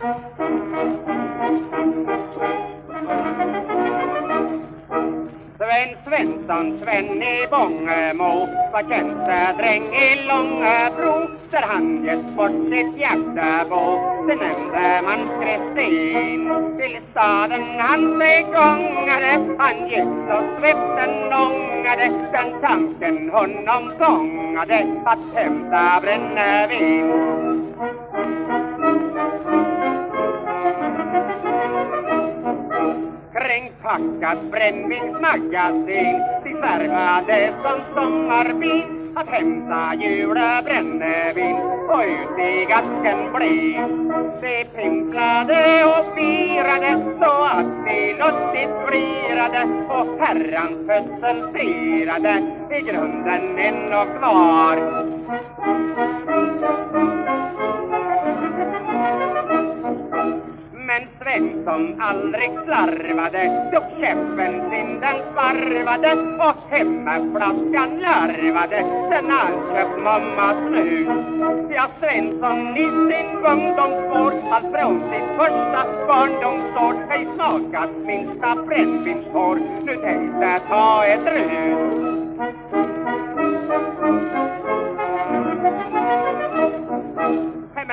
Sven Svensson, Sven i Bångemo var tjänstedräng i Långebro där han gett bort sitt hjärta på. Det nämnde man Kristin till staden han sig han gick och svetten ångade den tanken honom gångade att hämta brännevin packat brännvinsmagasin De svärmade som sommarbin att hämta julebrännevin och ut i gasken bli. De pimplade och firade så att de lustigt flirade och herrans födsel firade i grunden ännu kvar. var Som aldrig slarvade. Tog käppen sin den svarvade Och hemmaflaskan larvade. Sen han köpt mammas snus. Ja, Svensson i sin ungdomsvård Allt från sitt första barndomsår. Ej smakat minsta brännvinshår Nu tänkte ta ett rus.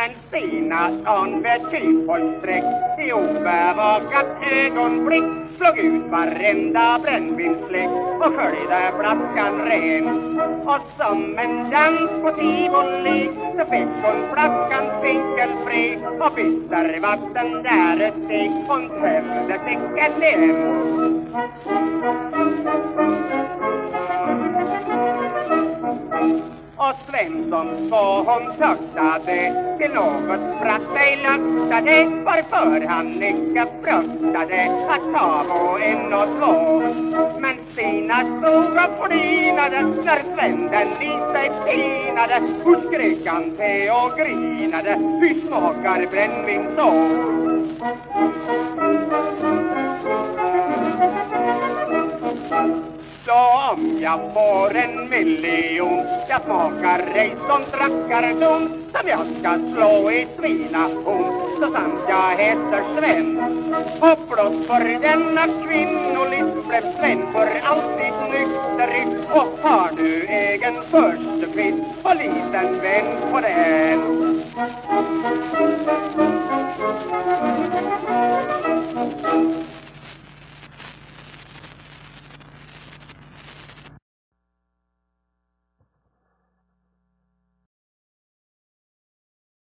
Men sina dagen med typosträck i obevakat ögonblick slog ut varenda brännvinsfläck och följde flaskan ren. Och som en dans på tivoli så fick hon flaskan finkelfri och bittervatten där ett steg hon tömde säcken hem. Svensson så hon törsade till något spratt ej luktade varför han icke fruktade att ta på en och två. Men Stina stod och flinade när Sven den i sig pinade. Hur skrek han till och grinade, hur smakar brännvin så? jag får en miljon. Jag smakar dig som trackarton som jag ska slå i svina hon Så sant jag heter Sven. Och blott för denna kvinnolist blev Sven för alltid nykterig Och har nu egen förstefit och liten vän på den.